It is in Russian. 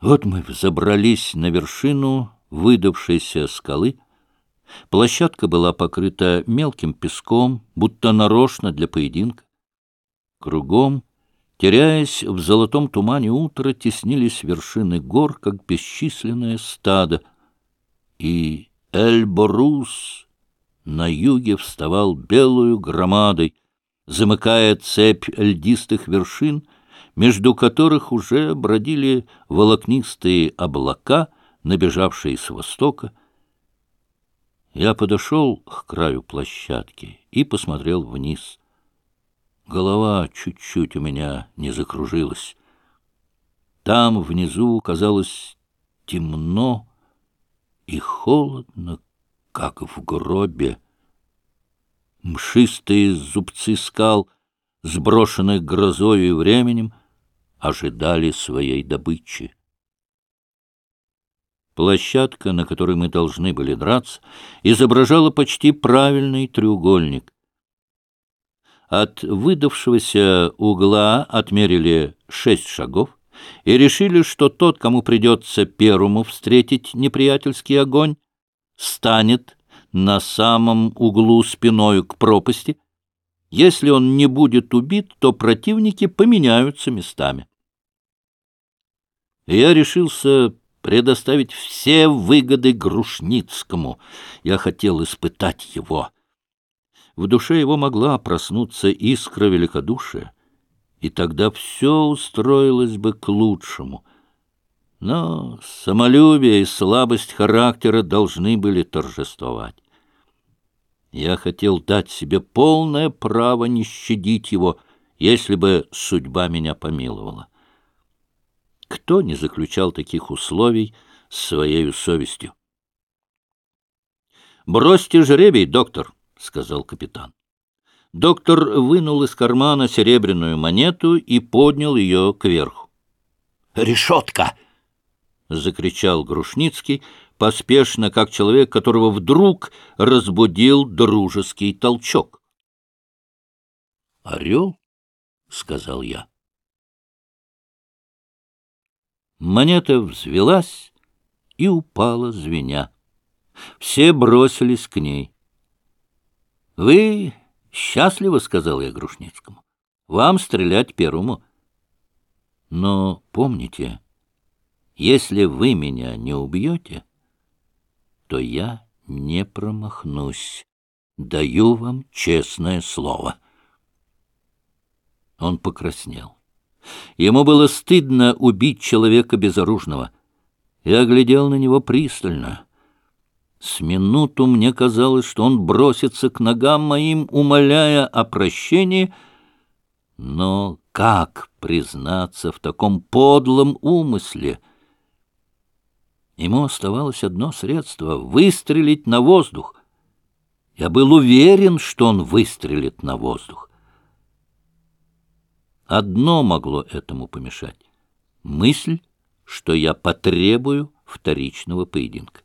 Вот мы взобрались на вершину выдавшейся скалы. Площадка была покрыта мелким песком, будто нарочно для поединка. Кругом, теряясь в золотом тумане утра, теснились вершины гор, как бесчисленное стадо. И Эльборус на юге вставал белую громадой, замыкая цепь льдистых вершин — между которых уже бродили волокнистые облака, набежавшие с востока. Я подошел к краю площадки и посмотрел вниз. Голова чуть-чуть у меня не закружилась. Там внизу казалось темно и холодно, как в гробе. Мшистые зубцы скал, сброшенных грозою и временем, ожидали своей добычи. Площадка, на которой мы должны были драться, изображала почти правильный треугольник. От выдавшегося угла отмерили шесть шагов и решили, что тот, кому придется первому встретить неприятельский огонь, станет на самом углу спиною к пропасти. Если он не будет убит, то противники поменяются местами я решился предоставить все выгоды Грушницкому. Я хотел испытать его. В душе его могла проснуться искра великодушия, и тогда все устроилось бы к лучшему. Но самолюбие и слабость характера должны были торжествовать. Я хотел дать себе полное право не щадить его, если бы судьба меня помиловала. Кто не заключал таких условий с своей совестью? «Бросьте жребий, доктор», — сказал капитан. Доктор вынул из кармана серебряную монету и поднял ее кверху. «Решетка!» — закричал Грушницкий, поспешно, как человек, которого вдруг разбудил дружеский толчок. «Орел?» — сказал я. Монета взвелась и упала, звеня. Все бросились к ней. — Вы счастливы, — сказал я Грушницкому. — Вам стрелять первому. Но помните, если вы меня не убьете, то я не промахнусь. Даю вам честное слово. Он покраснел. Ему было стыдно убить человека безоружного. Я глядел на него пристально. С минуту мне казалось, что он бросится к ногам моим, умоляя о прощении, но как признаться в таком подлом умысле? Ему оставалось одно средство — выстрелить на воздух. Я был уверен, что он выстрелит на воздух. Одно могло этому помешать — мысль, что я потребую вторичного поединка.